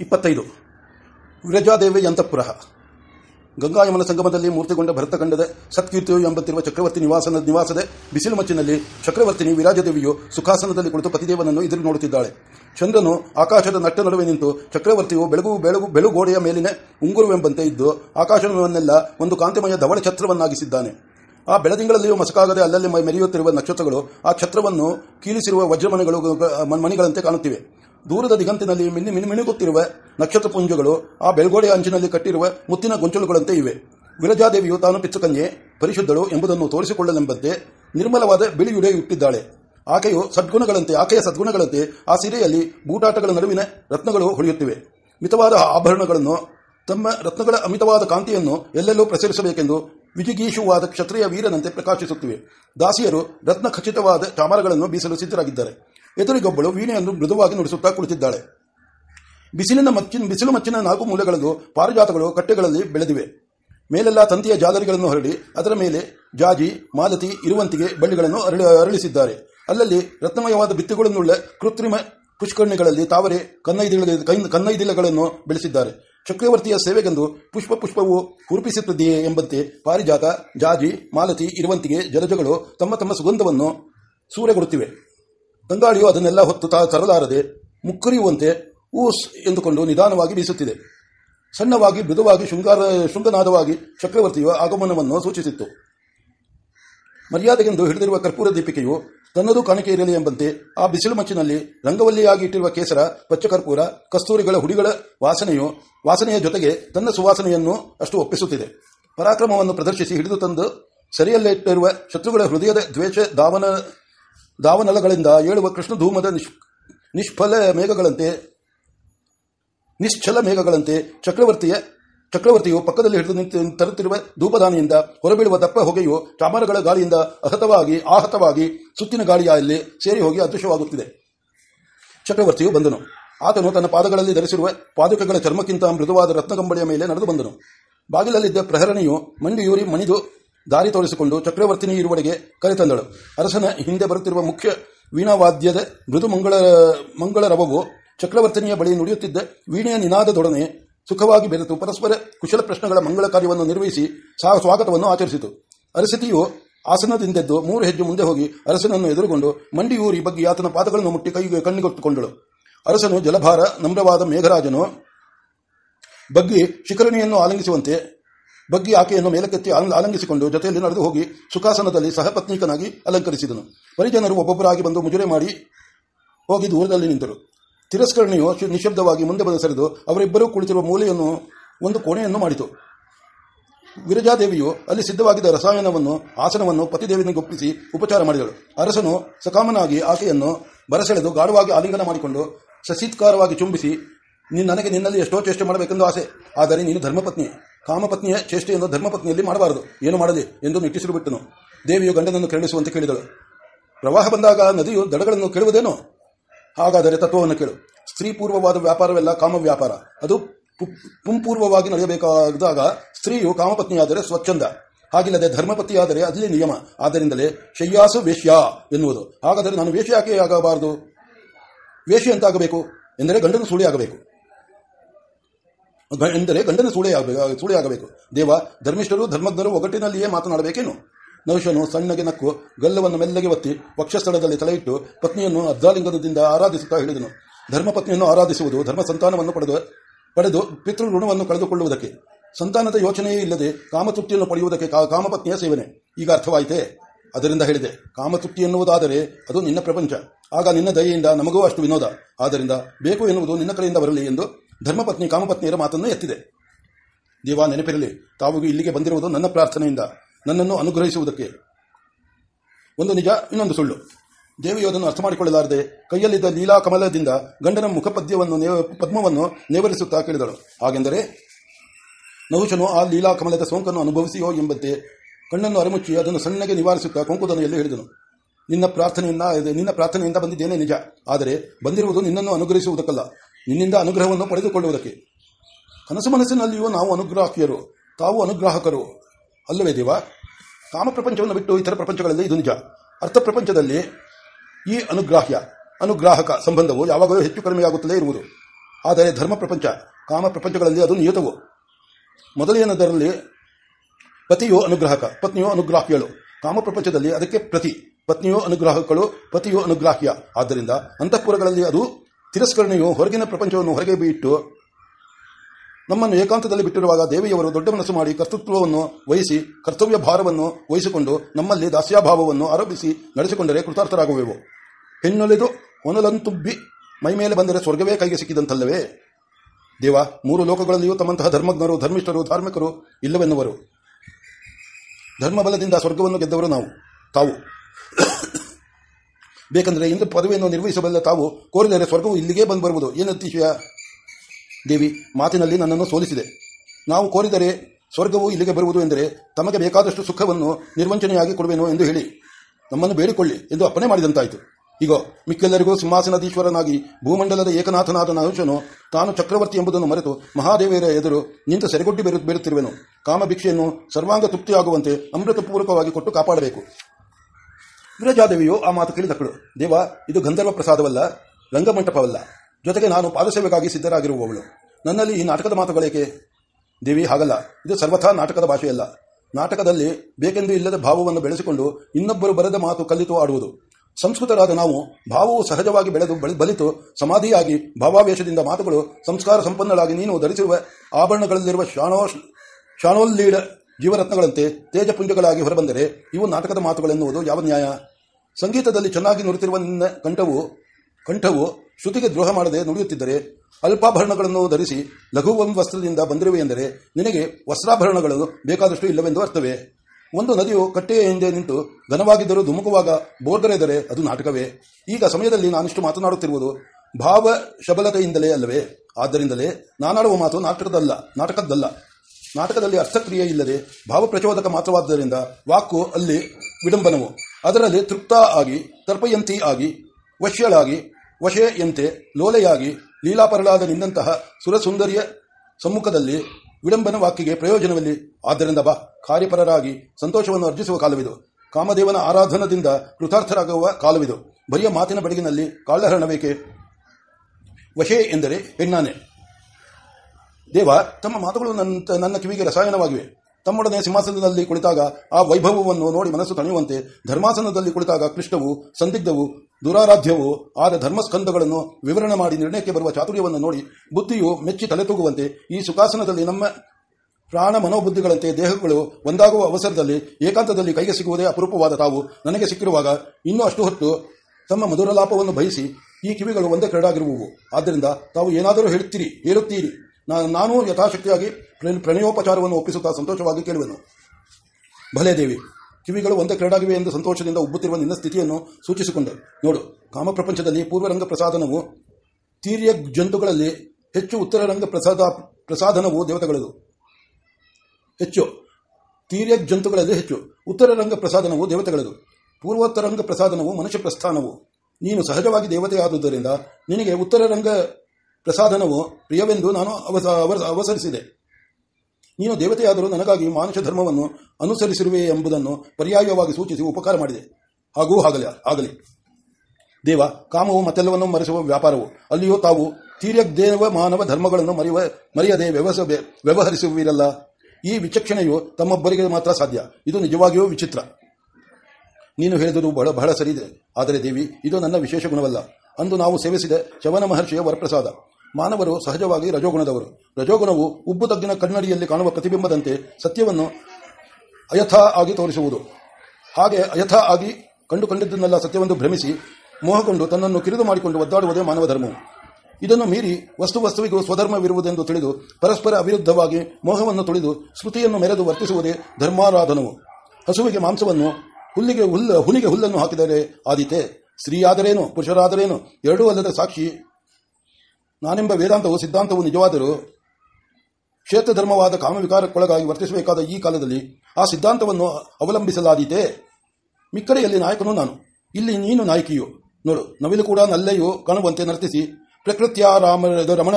ಇಪ್ಪತ್ತೈದು. ವಿರಜಾದೇವಿ ಯಂತಪುರ. ಗಂಗಾಯಮನ ಸಂಗಮದಲ್ಲಿ ಮೂರ್ತಿಗೊಂಡ ಭರತಖಂಡದ ಸತ್ಕೀರ್ತಿಯು ಎಂಬತ್ತಿರುವ ಚಕ್ರವರ್ತಿ ನಿವಾಸನ ನಿವಾಸದ ಬಿಸಿಲು ಮಚ್ಚಿನಲ್ಲಿ ಚಕ್ರವರ್ತಿನಿ ವಿರಾಜದೇವಿಯು ಸುಖಾಸನದಲ್ಲಿ ಕುಳಿತು ಪತಿದೇವನನ್ನು ಎದುರು ನೋಡುತ್ತಿದ್ದಾಳೆ. ಚಂದ್ರನು ಆಕಾಶದ ನಟ್ಟ ನಡುವೆ ನಿಂತು ಚಕ್ರವರ್ತಿಯು ಬೆಳಗು ಬೆಳಗು ಬೆಳುಗೋಡೆಯ ಮೇಲಿನ ಉಂಗುರುವೆಂಬಂತೆ ಇದ್ದು ಆಕಾಶವನ್ನೆಲ್ಲ ಒಂದು ಕಾಂತಿಮಯ ಧವಳ ಛತ್ರವನ್ನಾಗಿಸಿದ್ದಾನೆ. ಆ ಬೆಳದಿಂಗಳಲ್ಲಿಯೂ ಮಸಕಾಗದೆ ಅಲ್ಲಲ್ಲಿ ಮೆರೆಯುತ್ತಿರುವ ನಕ್ಷತ್ರಗಳು ಆ ಛತ್ರವನ್ನು ಕೀಲಿಸಿರುವ ವಜ್ರಮಣಿಗಳು ಮಣಿಗಳಂತೆ ಕಾಣುತ್ತಿವೆ. ದೂರದ ದಿಗಂತಿನಲ್ಲಿ ಮಿನಿ ಮಿನುಗುತ್ತಿರುವ ನಕ್ಷತ್ರ ಪುಂಜಗಳು ಆ ಬೆಳಗೋಡೆಯ ಅಂಚಿನಲ್ಲಿ ಕಟ್ಟಿರುವ ಮುತ್ತಿನ ಗೊಂಚಲುಗಳಂತೆ ಇವೆ. ವಿರಜಾದೇವಿಯು ತಾನು ಪಿಚ್ಚುಕನ್ಯೆ, ಪರಿಶುದ್ಧಳು ಎಂಬುದನ್ನು ತೋರಿಸಿಕೊಳ್ಳಲೆಂಬಂತೆ ನಿರ್ಮಲವಾದ ಬಿಳಿಯುಡೆಯುಟ್ಟಿದ್ದಾಳೆ. ಆಕೆಯು ಸದ್ಗುಣಗಳಂತೆ, ಆಕೆಯ ಸದ್ಗುಣಗಳಂತೆ ಆ ಸೀರೆಯಲ್ಲಿ ಬೂಟಾಟಗಳ ನಡುವಿನ ರತ್ನಗಳು ಹೊಳೆಯುತ್ತಿವೆ. ಮಿತವಾದ ಆಭರಣಗಳನ್ನು, ತಮ್ಮ ರತ್ನಗಳ ಅಮಿತವಾದ ಕಾಂತಿಯನ್ನು ಎಲ್ಲೆಲ್ಲೂ ಪ್ರಸರಿಸಬೇಕೆಂದು ವಿಜಿಗೀಶುವಾದ ಕ್ಷತ್ರಿಯ ವೀರನಂತೆ ಪ್ರಕಾಶಿಸುತ್ತಿವೆ. ದಾಸಿಯರು ರತ್ನ ಖಚಿತವಾದ ಚಾಮರಗಳನ್ನು ಬೀಸಲು ಸಿದ್ಧರಾಗಿದ್ದಾರೆ. ಎದುರಿಗೊಬ್ಬಳು ವೀಣೆಯನ್ನು ಮೃದುವಾಗಿ ನುಡಿಸುತ್ತಾ ಕುಳಿತಿದ್ದಾಳೆ. ಬಿಸಿಲಿನ ಮಚ್ಚಿನ ಬಿಸಿಲು ಮಚ್ಚಿನ ನಾಲ್ಕು ಮೂಲೆಗಳಲ್ಲೂ ಪಾರಿಜಾತಗಳು ಕಟ್ಟೆಗಳಲ್ಲಿ ಬೆಳೆದಿವೆ. ಮೇಲೆಲ್ಲ ತಂತಿಯ ಜಾಲರಿಗಳನ್ನು ಹರಡಿ, ಅದರ ಮೇಲೆ ಜಾಜಿ, ಮಾಲತಿ ಇರುವಂತಿಗೆ ಬಳ್ಳಿಗಳನ್ನು ಅರಳಿ ಅರಳಿಸಿದ್ದಾರೆ. ಅಲ್ಲಲ್ಲಿ ರತ್ನಮಯವಾದ ಬಿತ್ತುಗಳನ್ನುಳ್ಳ ಕೃತ್ರಿಮ ಪುಷ್ಕರಣಿಗಳಲ್ಲಿ ತಾವರೆ ಕನ್ನೈದಿಲ ಕನ್ನೈದಿಲಗಳನ್ನು ಬೆಳೆಸಿದ್ದಾರೆ. ಚಕ್ರವರ್ತಿಯ ಸೇವೆಗೆಂದು ಪುಷ್ಪ ಪುಷ್ಪವು ಹುರುಪಿಸುತ್ತಿದೆಯೇ ಎಂಬಂತೆ ಪಾರಿಜಾತ, ಜಾಜಿ, ಮಾಲತಿ ಇರುವಂತಿಗೆ ಜಲಜಗಳು ತಮ್ಮ ತಮ್ಮ ಸುಗಂಧವನ್ನು ಸೂರೆಗೊಡುತ್ತಿವೆ. ತಂಗಾಳಿಯು ಅದನ್ನೆಲ್ಲ ಹೊತ್ತು ತರಲಾರದೆ ಮುಕ್ಕುರಿಯುವಂತೆ ಊಸ್ ಎಂದುಕೊಂಡು ನಿಧಾನವಾಗಿ ಬೀಸುತ್ತಿದೆ. ಸಣ್ಣವಾಗಿ, ಮೃದುವಾಗಿ, ಶೃಂಗಾರ, ಶೃಂಗನಾದವಾಗಿ ಚಕ್ರವರ್ತಿಯ ಆಗಮನವನ್ನು ಸೂಚಿಸಿತ್ತು. ಮರ್ಯಾದೆಗೆಂದು ಹಿಡಿದಿರುವ ಕರ್ಪೂರ ದೀಪಿಕೆಯು ತನ್ನದು ಕಾಣಿಕೆ ಇರಲಿ ಎಂಬಂತೆ ಆ ಬಿಸಿಲು ಮಚ್ಚಿನಲ್ಲಿ ರಂಗವಲ್ಲಿಯಾಗಿ ಇಟ್ಟಿರುವ ಕೇಸರ ಪಚ್ಚ ಕರ್ಪೂರ ಕಸ್ತೂರಿಗಳ ಹುಡಿಗಳ ವಾಸನೆಯು ವಾಸನೆಯ ಜೊತೆಗೆ ತನ್ನ ಸುವಾಸನೆಯನ್ನು ಅಷ್ಟು ಒಪ್ಪಿಸುತ್ತಿದೆ. ಪರಾಕ್ರಮವನ್ನು ಪ್ರದರ್ಶಿಸಿ ಹಿಡಿದು ತಂದು ಸರಿಯಲ್ಲಿಟ್ಟಿರುವ ಶತ್ರುಗಳ ಹೃದಯದ ದ್ವೇಷ, ದಾವನ ದಾವನಲಗಳಿಂದ ಏಳುವ ಕೃಷ್ಣ ಧೂಮದ ನಿಷ್ಫಲ ಮೇಘಗಳಂತೆ, ನಿಶ್ಚಲ ಮೇಘಗಳಂತೆ ಚಕ್ರವರ್ತಿಯ, ಚಕ್ರವರ್ತಿಯು ಪಕ್ಕದಲ್ಲಿ ಹಿಡಿದು ನಿಂತು ತರುತ್ತಿರುವ ಧೂಪದಾನಿಯಿಂದ ಹೊರಬೀಳುವ ದಪ್ಪ ಹೊಗೆಯು ಚಾಮರಗಳ ಗಾಳಿಯಿಂದ ಅಹತವಾಗಿ ಆಹತವಾಗಿ ಸುತ್ತಿನ ಗಾಳಿಯಲ್ಲಿ ಸೇರಿ ಹೋಗಿ ಅದೃಶ್ಯವಾಗುತ್ತಿದೆ. ಚಕ್ರವರ್ತಿಯು ಬಂದನು. ಆತನು ತನ್ನ ಪಾದಗಳಲ್ಲಿ ಧರಿಸಿರುವ ಪಾದಕಗಳ ಚರ್ಮಕ್ಕಿಂತ ಮೃದುವಾದ ರತ್ನಗಂಬಳಿಯ ಮೇಲೆ ನಡೆದು ಬಂದನು. ಬಾಗಿಲಲ್ಲಿದ್ದ ಪ್ರಹರಣಿಯು ಮಂಡಿಯೂರಿ ಮಣಿದು ದಾರಿ ತೋರಿಸಿಕೊಂಡು ಚಕ್ರವರ್ತಿನಿ ಇರುವಡೆಗೆ ಕರೆತಂದಳು ಅರಸನ ಹಿಂದೆ ಬರುತ್ತಿರುವ ಮುಖ್ಯ ವೀಣಾವಾದ್ಯದ ಮೃದು ಮಂಗಳ ಮಂಗಳರವವು ಚಕ್ರವರ್ತಿನಿಯ ಬಳಿ ನುಡಿಯುತ್ತಿದ್ದ ವೀಣೆಯ ನಿನಾದದೊಡನೆ ಸುಖವಾಗಿ ಬೆರೆತು ಪರಸ್ಪರ ಕುಶಲ ಪ್ರಶ್ನೆಗಳ ಮಂಗಳ ಕಾರ್ಯವನ್ನು ನಿರ್ವಹಿಸಿ ಸ್ವಾಗತವನ್ನು ಆಚರಿಸಿತು. ಅರಸತಿಯು ಆಸನದಿಂದೆದ್ದು ಮೂರು ಹೆಜ್ಜೆ ಮುಂದೆ ಹೋಗಿ ಅರಸನನ್ನು ಎದುರುಗೊಂಡು ಮಂಡಿಯೂರಿ ಬಗ್ಗೆ ಆತನ ಪಾದಗಳನ್ನು ಮುಟ್ಟಿ ಕೈಗೆ ಕಣ್ಣಿಗೊತ್ತುಕೊಂಡಳು. ಅರಸನು ಜಲಭಾರ, ನಮ್ರವಾದ ಮೇಘರಾಜನು ಬಗ್ಗೆ ಶಿಖರಣಿಯನ್ನು ಆಲಂಗಿಸುವಂತೆ ಬಗ್ಗೆ ಆಕೆಯನ್ನು ಮೇಲಕ್ಕೆತ್ತಿ ಆಲಂಗಿಸಿಕೊಂಡು ಜೊತೆಯಲ್ಲಿ ನಡೆದು ಹೋಗಿ ಸುಖಾಸನದಲ್ಲಿ ಸಹಪತ್ನಿಕನಾಗಿ ಅಲಂಕರಿಸಿದನು. ಪರಿಜನರು ಒಬ್ಬೊಬ್ಬರಾಗಿ ಬಂದು ಮುಜುರೆ ಮಾಡಿ ಹೋಗಿ ದೂರದಲ್ಲಿ ನಿಂತರು. ತಿರಸ್ಕರಣೆಯು ನಿಶಬ್ದವಾಗಿ ಮುಂದೆ ಬಂದು ಸರಿದು ಅವರಿಬ್ಬರೂ ಕುಳಿತಿರುವ ಮೂಲೆಯನ್ನು ಒಂದು ಕೋಣೆಯನ್ನು ಮಾಡಿತು. ವಿರಜಾದೇವಿಯು ಅಲ್ಲಿ ಸಿದ್ಧವಾಗಿದ್ದ ರಸಾಯನವನ್ನು, ಆಸನವನ್ನು ಗುಪ್ಪಿಸಿ ಉಪಚಾರ ಮಾಡಿದಳು. ಅರಸನು ಸಕಾಮನಾಗಿ ಆಕೆಯನ್ನು ಬರಸೆಳೆದು ಗಾಢವಾಗಿ ಆಲಿಂಗನ ಮಾಡಿಕೊಂಡು ಸಸೀತ್ಕಾರವಾಗಿ ಚುಂಬಿಸಿ ನನಗೆ ನಿನ್ನಲ್ಲಿ ಎಷ್ಟೋ ಚೇಷ್ಟೆ ಮಾಡಬೇಕೆಂದು ಆಸೆ. ಆದರೆ ನೀನು ಧರ್ಮಪತ್ನಿ. ಕಾಮಪತ್ನಿಯ ಚೇಷ್ಟೆಯನ್ನು ಧರ್ಮಪತ್ನಿಯಲ್ಲಿ ಮಾಡಬಾರದು. ಏನು ಮಾಡಲಿ ಎಂದು ನಿಟ್ಟಿಸಿರು ಬಿಟ್ಟನು. ದೇವಿಯು ಗಂಡನನ್ನು ಕೆರಳಿಸುವಂತೆ ಕೇಳಿದಳು. ಪ್ರವಾಹ ಬಂದಾಗ ನದಿಯು ದಡಗಳನ್ನು ಕೇಳುವುದೇನು ಹಾಗಾದರೆ ತತ್ವವನ್ನು ಕೇಳು. ಸ್ತ್ರೀಪೂರ್ವವಾದ ವ್ಯಾಪಾರವೆಲ್ಲ ಕಾಮ ವ್ಯಾಪಾರ ಅದು ಪುಂಪೂರ್ವವಾಗಿ ನಡೆಯಬೇಕಾದಾಗ ಸ್ತ್ರೀಯು ಕಾಮಪತ್ನಿಯಾದರೆ ಸ್ವಚ್ಛಂದ. ಹಾಗಿಲ್ಲದೆ ಧರ್ಮಪತಿಯಾದರೆ ಅದೇ ನಿಯಮ. ಆದ್ದರಿಂದಲೇ ಶಯ್ಯಾಸು ವೇಶ್ಯ ಎನ್ನುವುದು. ಹಾಗಾದರೆ ನಾನು ವೇಷ ಯಾಕೆ ಆಗಬಾರದು? ವೇಷಿ ಅಂತಾಗಬೇಕು ಎಂದರೆ ಗಂಡನು ಸುಳಿಯಾಗಬೇಕು ಎಂದರೆ ಗಂಡನ ಸೂಳೆಯಾಗಬೇಕು ಸೂಳೆಯಾಗಬೇಕು. ದೇವ, ಧರ್ಮಿಷ್ಠರು, ಧರ್ಮಜ್ಞರು ಒಗಟ್ಟಿನಲ್ಲಿಯೇ ಮಾತನಾಡಬೇಕೇನು? ನಹುಶನು ಸಣ್ಣಗೆ ನಕ್ಕು, ಗಲ್ಲವನ್ನು ಮೆಲ್ಲಗೆ ಒತ್ತಿ ವಕ್ಷಸ್ಥಳದಲ್ಲಿ ತಲೆಯಿಟ್ಟು ಪತ್ನಿಯನ್ನು ಅರ್ಧಾಲಿಂಗದಿಂದ ಆರಾಧಿಸುತ್ತಾ ಹೇಳಿದನು. ಧರ್ಮಪತ್ನಿಯನ್ನು ಆರಾಧಿಸುವುದು ಧರ್ಮ ಸಂತಾನವನ್ನು ಪಡೆದು ಪಡೆದು ಪಿತೃ ಋಣವನ್ನು ಕಳೆದುಕೊಳ್ಳುವುದಕ್ಕೆ. ಸಂತಾನದ ಯೋಚನೆಯೇ ಇಲ್ಲದೆ ಕಾಮತೃಪ್ತಿಯನ್ನು ಪಡೆಯುವುದಕ್ಕೆ ಕಾಮಪತ್ನಿಯ ಸೇವನೆ. ಈಗ ಅರ್ಥವಾಯಿತೆ? ಅದರಿಂದ ಹೇಳಿದೆ, ಕಾಮತೃಪ್ತಿ ಎನ್ನುವುದಾದರೆ ಅದು ನಿನ್ನ ಪ್ರಪಂಚ. ಆಗ ನಿನ್ನ ದಯೆಯಿಂದ ನಮಗೂ ಅಷ್ಟು ವಿನೋದ. ಆದ್ದರಿಂದ ಬೇಕು ಎನ್ನುವುದು ನಿನ್ನ ಕಡೆಯಿಂದ ಬರಲಿ ಎಂದು ಧರ್ಮಪತ್ನಿ, ಕಾಮಪತ್ನಿಯರ ಮಾತನ್ನು ಎತ್ತಿದೆ. ದೇವ, ನೆನಪಿರಲಿ ತಾವು ಇಲ್ಲಿಗೆ ಬಂದಿರುವುದು ನನ್ನ ಪ್ರಾರ್ಥನೆಯಿಂದ, ನನ್ನನ್ನು ಅನುಗ್ರಹಿಸುವುದಕ್ಕೆ. ಒಂದು ನಿಜ, ಇನ್ನೊಂದು ಸುಳ್ಳು. ದೇವಿಯು ಅದನ್ನು ಅರ್ಥ ಮಾಡಿಕೊಳ್ಳಲಾರದೆ, ಕೈಯಲ್ಲಿದ್ದ ಲೀಲಾ ಕಮಲದಿಂದ ಗಂಡನ ಮುಖಪದ್ಯವನ್ನು ಪದ್ಮವನ್ನು ನೇವರಿಸುತ್ತಾ ಕೇಳಿದಳು. ಹಾಗೆಂದರೆ ನಹುಶನು ಆ ಲೀಲಾ ಕಮಲದ ಸೋಂಕನ್ನು ಅನುಭವಿಸಿಯೋ ಎಂಬಂತೆ ಕಣ್ಣನ್ನು ಅರಮುಚ್ಚಿ ಅದನ್ನು ಸಣ್ಣಗೆ ನಿವಾರಿಸುತ್ತಾ ಕೊಂಕುದನೆಯಲ್ಲಿ ಹೇಳಿದನು. ನಿನ್ನ ಪ್ರಾರ್ಥನೆಯಿಂದ ನಿನ್ನ ಪ್ರಾರ್ಥನೆಯಿಂದ ಬಂದಿದ್ದೇನೆ ನಿಜ. ಆದರೆ ಬಂದಿರುವುದು ನಿನ್ನನ್ನು ಅನುಗ್ರಹಿಸುವುದಕ್ಕಲ್ಲ. ನಿನ್ನಿಂದ ಅನುಗ್ರಹವನ್ನು ಪಡೆದುಕೊಳ್ಳುವುದಕ್ಕೆ. ಕನಸು ಮನಸ್ಸಿನಲ್ಲಿಯೂ ನಾವು ಅನುಗ್ರಾಹಕಿಯರು, ತಾವು ಅನುಗ್ರಾಹಕರು. ಅಲ್ಲವೇ ದೇವ? ಕಾಮ ಪ್ರಪಂಚವನ್ನು ಬಿಟ್ಟು ಇತರ ಪ್ರಪಂಚಗಳಲ್ಲಿ ಇದು ನಿಜ. ಅರ್ಥ ಪ್ರಪಂಚದಲ್ಲಿ ಈ ಅನುಗ್ರಾಹ್ಯ, ಅನುಗ್ರಾಹಕ ಸಂಬಂಧವು ಯಾವಾಗಲೂ ಹೆಚ್ಚು ಕಡಿಮೆಯಾಗುತ್ತಲೇ ಇರುವುದು. ಆದರೆ ಧರ್ಮ ಪ್ರಪಂಚ, ಕಾಮ ಪ್ರಪಂಚಗಳಲ್ಲಿ ಅದು ನಿಯತವು. ಮೊದಲನೆಯದರಲ್ಲಿ ಪತಿಯು ಅನುಗ್ರಾಹಕ, ಪತ್ನಿಯೋ ಅನುಗ್ರಾಹ್ಯಳು. ಕಾಮ ಪ್ರಪಂಚದಲ್ಲಿ ಅದಕ್ಕೆ ಪ್ರತಿ, ಪತ್ನಿಯೋ ಅನುಗ್ರಾಹಕಳು, ಪತಿಯೋ ಅನುಗ್ರಾಹ್ಯ. ಆದ್ದರಿಂದ ಅಂತಃಪುರಗಳಲ್ಲಿ ಅದು ತಿರಸ್ಕರಣೆಯು ಹೊರಗಿನ ಪ್ರಪಂಚವನ್ನು ಹೊರಗೆ ಬಿಟ್ಟು ನಮ್ಮನ್ನು ಏಕಾಂತದಲ್ಲಿ ಬಿಟ್ಟಿರುವಾಗ ದೇವಿಯವರು ದೊಡ್ಡ ಮನಸ್ಸು ಮಾಡಿ ಕರ್ತೃತ್ವವನ್ನು ವಹಿಸಿ, ಕರ್ತವ್ಯ ಭಾರವನ್ನು ವಹಿಸಿಕೊಂಡು ನಮ್ಮಲ್ಲಿ ದಾಸ್ಯಾಭಾವವನ್ನು ಆರೋಪಿಸಿ ನಡೆಸಿಕೊಂಡರೆ ಕೃತಾರ್ಥರಾಗುವೆವು. ಹೆಣ್ಣೊಲೆದು ಹೊನಲಂತುಬ್ಬಿ ಮೈಮೇಲೆ ಬಂದರೆ ಸ್ವರ್ಗವೇ ಕೈಗೆ ಸಿಕ್ಕಿದಂತಲ್ಲವೇ? ದೇವ, ಮೂರು ಲೋಕಗಳಲ್ಲಿಯೂ ತಮ್ಮಂತಹ ಧರ್ಮಜ್ಞರು, ಧರ್ಮಿಷ್ಠರು, ಧಾರ್ಮಿಕರು ಇಲ್ಲವೆನ್ನುವರು. ಧರ್ಮಬಲದಿಂದ ಸ್ವರ್ಗವನ್ನು ಗೆದ್ದವರು ನಾವು, ತಾವು. ಬೇಕಂದರೆ ಇಂದ್ರ ಪದವಿಯನ್ನು ನಿರ್ವಹಿಸಬಲ್ಲ ತಾವು ಕೋರಿದರೆ ಸ್ವರ್ಗವು ಇಲ್ಲಿಗೆ ಬಂದು ಬರುವುದು ಏನತಿಶಯ ದೇವಿ, ಮಾತಿನಲ್ಲಿ ನನ್ನನ್ನು ಸೋಲಿಸಿದೆ. ನಾವು ಕೋರಿದರೆ ಸ್ವರ್ಗವು ಇಲ್ಲಿಗೆ ಬರುವುದು ಎಂದರೆ ತಮಗೆ ಬೇಕಾದಷ್ಟು ಸುಖವನ್ನು ನಿರ್ವಂಚನೆಯಾಗಿ ಕೊಡುವೆನು ಎಂದು ಹೇಳಿ. ನಮ್ಮನ್ನು ಬೇಡಿಕೊಳ್ಳಿ ಎಂದು ಅಪ್ಪಣೆ ಮಾಡಿದಂತಾಯಿತು. ಈಗ ಮಿಕ್ಕೆಲ್ಲರಿಗೂ ಸಿಂಹಾಸನಾಧೀಶ್ವರನಾಗಿ ಭೂಮಂಡಲದ ಏಕನಾಥನಾದ ನಹುಶನು ತಾನು ಚಕ್ರವರ್ತಿ ಎಂಬುದನ್ನು ಮರೆತು ಮಹಾದೇವಿಯರ ಎದುರು ನಿಂತು ಸೆರೆಗೊಡ್ಡಿ ಬೇರು ಬೇರುತ್ತಿರುವೆನು. ಕಾಮಭಿಕ್ಷೆಯನ್ನು ಸರ್ವಾಂಗ ತೃಪ್ತಿಯಾಗುವಂತೆ ಅಮೃತಪೂರ್ವಕವಾಗಿ ಕೊಟ್ಟು ಕಾಪಾಡಬೇಕು. ವಿರಜಾದೇವಿಯು ಆ ಮಾತು ಕೇಳಿದಕ್ಕಳು ದೇವ, ಇದು ಗಂಧರ್ವ ಪ್ರಸಾದವಲ್ಲ ರಂಗಮಂಟಪವಲ್ಲ. ಜೊತೆಗೆ ನಾನು ಪಾದಸೇವೆಗಾಗಿ ಸಿದ್ಧರಾಗಿರುವವಳು. ನನ್ನಲ್ಲಿ ಈ ನಾಟಕದ ಮಾತುಗಳೇಕೆ? ದೇವಿ, ಹಾಗಲ್ಲ. ಇದು ಸರ್ವಥಾ ನಾಟಕದ ಭಾಷೆಯಲ್ಲ. ನಾಟಕದಲ್ಲಿ ಬೇಕೆಂದು ಇಲ್ಲದ ಭಾವವನ್ನು ಬೆಳೆಸಿಕೊಂಡು ಇನ್ನೊಬ್ಬರು ಬರೆದ ಮಾತು ಕಲಿತು ಆಡುವುದು. ಸಂಸ್ಕೃತರಾದ ನಾವು ಭಾವವು ಸಹಜವಾಗಿ ಬೆಳೆದು ಬಳಿ- ಬಲಿತು, ಸಮಾಧಿಯಾಗಿ, ಭಾವಾವೇಶದಿಂದ ಮಾತುಗಳು ಸಂಸ್ಕಾರ ಸಂಪನ್ನಳಾಗಿ ನೀನು ಧರಿಸಿರುವ ಆಭರಣಗಳಲ್ಲಿರುವ ಶಾಣೋ ಶಾಣೋಲ್ಲೀಡ ಜೀವರತ್ನಗಳಂತೆ ತೇಜಪುಂಜಗಳಾಗಿ ಹೊರಬಂದರೆ ಇವು ನಾಟಕದ ಮಾತುಗಳೆನ್ನುವುದು ಯಾವ ನ್ಯಾಯ? ಸಂಗೀತದಲ್ಲಿ ಚೆನ್ನಾಗಿ ನುಡಿತಿರುವ ನಿನ್ನ ಕಂಠವು ಕಂಠವು ಶ್ರುತಿಗೆ ದ್ರೋಹ ಮಾಡದೆ ನುಡಿಯುತ್ತಿದ್ದರೆ, ಅಲ್ಪಾಭರಣಗಳನ್ನು ಧರಿಸಿ ಲಘುವಂ ವಸ್ತ್ರದಿಂದ ಬಂದಿರುವೆ ಎಂದರೆ, ನಿನಗೆ ವಸ್ತ್ರಾಭರಣಗಳು ಬೇಕಾದಷ್ಟು ಇಲ್ಲವೆಂದು ಅರ್ಥವೇ? ಒಂದು ನದಿಯು ಕಟ್ಟೆಯ ಹಿಂದೆ ನಿಂತು ಘನವಾಗಿದ್ದರೂ ಧುಮುಕುವಾಗ ಬೋರ್ಗರೆದರೆ ಅದು ನಾಟಕವೇ? ಈಗ ಸಮಯದಲ್ಲಿ ನಾನಿಷ್ಟು ಮಾತನಾಡುತ್ತಿರುವುದು ಭಾವ ಶಬಲತೆಯಿಂದಲೇ ಅಲ್ಲವೇ? ಆದ್ದರಿಂದಲೇ ನಾನಾಡುವ ಮಾತು ನಾಟಕದಲ್ಲ, ನಾಟಕದ್ದಲ್ಲ. ನಾಟಕದಲ್ಲಿ ಅರ್ಥಕ್ರಿಯೆ ಇಲ್ಲದೆ ಭಾವಪ್ರಚೋದಕ ಮಾತ್ರವಾದ್ದರಿಂದ ವಾಕು ಅಲ್ಲಿ ವಿಡಂಬನವು. ಅದರಲ್ಲಿ ತೃಪ್ತ ಆಗಿ, ತರ್ಪಯಂತಿ ಆಗಿ, ವಶ್ಯಳಾಗಿ ವಶೆಯಂತೆ ಲೋಲೆಯಾಗಿ, ಲೀಲಾಪರಳಾದ ನಿನ್ನಂತಹ ಸುರಸುಂದರಿಯ ಸಮ್ಮುಖದಲ್ಲಿ ವಿಡಂಬನ ವಾಕ್ಯಗೆ ಪ್ರಯೋಜನವಲ್ಲಿ. ಆದ್ದರಿಂದ ಬಾ, ಕಾರ್ಯಪರರಾಗಿ ಸಂತೋಷವನ್ನು ಅರ್ಜಿಸುವ ಕಾಲವಿದು. ಕಾಮದೇವನ ಆರಾಧನದಿಂದ ಕೃತಾರ್ಥರಾಗುವ ಕಾಲವಿದು. ಬರಿಯ ಮಾತಿನ ಬಡಗಿನಲ್ಲಿ ಕಾಳಹರಣಬೇಕೆ ವಶೆ ಎಂದರೆ ಹೆಣ್ಣಾನೆ. ದೇವ, ತಮ್ಮ ಮಾತುಗಳು ನನ್ನ ನನ್ನ ಕಿವಿಗೆ ರಸಾಯನವಾಗಿವೆ. ತಮ್ಮೊಡನೆ ಸಿಂಹಾಸನದಲ್ಲಿ ಕುಳಿತಾಗ ಆ ವೈಭವವನ್ನು ನೋಡಿ ಮನಸ್ಸು ತಣಿಯುವಂತೆ ಧರ್ಮಾಸನದಲ್ಲಿ ಕುಳಿತಾಗ ಕೃಷ್ಣವು, ಸಂದಿಗ್ಧವು, ದುರಾರಾಧ್ಯವು, ಆದ ಧರ್ಮಸ್ಕಂದಗಳನ್ನು ವಿವರಣೆ ಮಾಡಿ ನಿರ್ಣಯಕ್ಕೆ ಬರುವ ಚಾತುರ್ಯವನ್ನು ನೋಡಿ ಬುದ್ಧಿಯು ಮೆಚ್ಚಿ ತಲೆತೂಗುವಂತೆ ಈ ಸುಖಾಸನದಲ್ಲಿ ನಮ್ಮ ಪ್ರಾಣ ಮನೋಬುದ್ಧಿಗಳಂತೆ ದೇಹಗಳು ಒಂದಾಗುವ ಅವಸರದಲ್ಲಿ ಏಕಾಂತದಲ್ಲಿ ಕೈಗೆ ಸಿಗುವುದೇ ಅಪರೂಪವಾದ ತಾವು ನನಗೆ ಸಿಕ್ಕಿರುವಾಗ ಇನ್ನೂ ಅಷ್ಟು ಹೊತ್ತು ತಮ್ಮ ಮಧುರಲಾಪವನ್ನು ಬಯಸಿ ಈ ಕಿವಿಗಳು ಒಂದೇ ಕರಡಾಗಿರುವವು. ಆದ್ದರಿಂದ ತಾವು ಏನಾದರೂ ಹೇಳುತ್ತೀರಿ ಹೇಳುತ್ತೀರಿ. ನಾನು ಯಥಾಶಕ್ತಿಯಾಗಿ ಪ್ರ- ಪ್ರಣಯೋಪಚಾರವನ್ನು ಒಪ್ಪಿಸುತ್ತಾ ಸಂತೋಷವಾಗಿ ಕೇಳುವೆನು. ಭಲೇ ದೇವಿ, ಕಿವಿಗಳು ಒಂದೇ ಕ್ರೀಡಾಗಿವೆ ಎಂದು ಸಂತೋಷದಿಂದ ಉಬ್ಬುತ್ತಿರುವ ನಿನ್ನ ಸ್ಥಿತಿಯನ್ನು ಸೂಚಿಸಿಕೊಂಡೆ. ನೋಡು, ಕಾಮಪ್ರಪಂಚದಲ್ಲಿ ಪೂರ್ವರಂಗ ಪ್ರಸಾದನವು, ತೀರ್ಯ ಜಂತುಗಳಲ್ಲಿ ಹೆಚ್ಚು ಉತ್ತರ ರಂಗ ಪ್ರಸಾದ, ಪ್ರಸಾದನವು ದೇವತೆಗಳದು. ಹೆಚ್ಚು, ತೀರ್ಯ ಜಂತುಗಳಲ್ಲಿ ಹೆಚ್ಚು ಉತ್ತರ ರಂಗ ಪ್ರಸಾದನವು ದೇವತೆಗಳದು. ಪೂರ್ವೋತ್ತರಂಗ ಪ್ರಸಾದನವು ಮನುಷ್ಯ ಪ್ರಸ್ಥಾನವು. ನೀನು ಸಹಜವಾಗಿ ದೇವತೆಯಾದುದರಿಂದ ನಿನಗೆ ಉತ್ತರ ರಂಗ ಪ್ರಸಾದನವು, ಪ್ರಿಯವೆಂದು ನಾನು ಅವಸ- ಅವಸ- ಅವಸರಿಸಿದೆ. ನೀನು ದೇವತೆಯಾದರೂ ನನಗಾಗಿ ಮಾನುಷ ಧರ್ಮವನ್ನು ಅನುಸರಿಸಿರುವೆ ಎಂಬುದನ್ನು ಪರ್ಯಾಯವಾಗಿ ಸೂಚಿಸಿ ಉಪಕಾರ ಮಾಡಿದೆ. ಹಾಗೂ ಆಗಲಿ ಆಗಲಿ. ದೇವ, ಕಾಮವು ಮತ್ತೆಲ್ಲವನ್ನು ಮರೆಸುವ ವ್ಯಾಪಾರವು, ಅಲ್ಲಿಯೂ ತಾವು ತೀರ್ಯದೇವ ಮಾನವ ಧರ್ಮಗಳನ್ನು ಮರೆಯುವ ಮರೆಯದೆ ವ್ಯವಹರಿಸುವಿರಲ್ಲ. ಈ ವಿಚಕ್ಷಣೆಯು ತಮ್ಮೊಬ್ಬರಿಗೆ ಮಾತ್ರ ಸಾಧ್ಯ. ಇದು ನಿಜವಾಗಿಯೂ ವಿಚಿತ್ರ. ನೀನು ಹೇಳಿದುದು ಬಹಳ ಬಹಳ ಸರಿದೆ ಆದರೆ ದೇವಿ, ಇದು ನನ್ನ ವಿಶೇಷ ಗುಣವಲ್ಲ. ಅಂದು ನಾವು ಸೇವಿಸಿದ ಶವನ ಮಹರ್ಷಿಯ ವರಪ್ರಸಾದ. ಮಾನವರು ಸಹಜವಾಗಿ ರಜೋಗುಣದವರು. ರಜೋಗುಣವು ಉಬ್ಬು ತಗ್ಗಿನ ಕನ್ನಡಿಯಲ್ಲಿ ಕಾಣುವ ಪ್ರತಿಬಿಂಬದಂತೆ ಸತ್ಯವನ್ನು ಅಯಥ ಆಗಿ ತೋರಿಸುವುದು. ಹಾಗೆ ಅಯಥ ಆಗಿ ಕಂಡುಕೊಂಡಿದ್ದನ್ನೆಲ್ಲ ಸತ್ಯವೆಂದು ಭ್ರಮಿಸಿ ಮೋಹಗೊಂಡು ತನ್ನನ್ನು ಕಿರಿದು ಮಾಡಿಕೊಂಡು ಒದ್ದಾಡುವುದೇ ಮಾನವ ಧರ್ಮವು ಇದನ್ನು ಮೀರಿ ವಸ್ತು ವಸ್ತುವಿಗೂ ಸ್ವಧರ್ಮವಿರುವುದೆಂದು ತಿಳಿದು ಪರಸ್ಪರ ಅವಿರುದ್ಧವಾಗಿ ಮೋಹವನ್ನು ತುಳಿದು ಸ್ಮೃತಿಯನ್ನು ಮೆರೆದು ವರ್ತಿಸುವುದೇ ಧರ್ಮಾರಾಧನವು. ಹಸುವಿಗೆ ಮಾಂಸವನ್ನು, ಹುಲ್ಲಿಗೆ ಹುಲ್ಲ ಹುಲಿಗೆ ಹುಲ್ಲನ್ನು ಹಾಕಿದರೆ ಆದಿತೆ. ಸ್ತ್ರೀಯಾದರೇನು, ಪುರುಷರಾದರೇನು, ಎರಡೂ ಅಲ್ಲದ ಸಾಕ್ಷಿ ನಾನೆಂಬ ವೇದಾಂತವು ಸಿದ್ಧಾಂತವು ನಿಜವಾದರೂ ಕ್ಷೇತ್ರ ಧರ್ಮವಾದ ಕಾಮವಿಕಾರಕ್ಕೊಳಗಾಗಿ ವರ್ತಿಸಬೇಕಾದ ಈ ಕಾಲದಲ್ಲಿ ಆ ಸಿದ್ಧಾಂತವನ್ನು ಅವಲಂಬಿಸಲಾದೀತೆ. ಮಿಕ್ಕರೆಯಲ್ಲಿ ನಾಯಕನು ನಾನು. ಇಲ್ಲಿ ನೀನು ನಾಯಕಿಯು. ನೋಡು, ನವಿಲು ಕೂಡ ನಲ್ಲೆಯು ಕಾಣುವಂತೆ ನರ್ತಿಸಿ, ಪ್ರಕೃತಿಯ ರಾಮ ರಮಣ,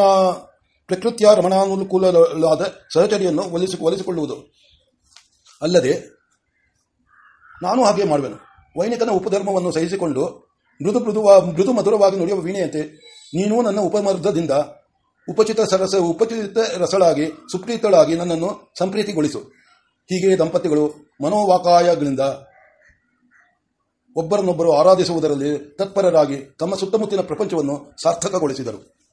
ಪ್ರಕೃತಿಯ ರಮಣಾನುಕೂಲಾದ ಸಹಚರಿಯನ್ನು ಒಲಿಸಿ, ಒಲಿಸಿಕೊಳ್ಳುವುದು. ಅಲ್ಲದೆ, ನಾನು ಹಾಗೆ ಮಾಡುವೆನು. ವೈನಿಕನ ಉಪಧರ್ಮವನ್ನು ಸಹಿಸಿಕೊಂಡು ಮೃದು ಮೃದುವ, ಮೃದು ಮಧುರವಾಗಿ ನುಡಿಯುವ ವೀಣೆಯಂತೆ ನೀನು ನನ್ನ ಉಪಮರ್ಧದಿಂದ ಉಪಚಿತ ಸರಸ ಉಪಚಿತ ರಸಳಾಗಿ, ಸುಪ್ರೀತಳಾಗಿ ನನ್ನನ್ನು ಸಂಪ್ರೀತಿಗೊಳಿಸು. ಹೀಗೆ ದಂಪತಿಗಳು ಮನೋವಾಕಾಯಗಳಿಂದ ಒಬ್ಬರನ್ನೊಬ್ಬರು ಆರಾಧಿಸುವುದರಲ್ಲಿ ತತ್ಪರರಾಗಿ ತಮ್ಮ ಸುತ್ತಮುತ್ತಲಿನ ಪ್ರಪಂಚವನ್ನು ಸಾರ್ಥಕಗೊಳಿಸಿದರು.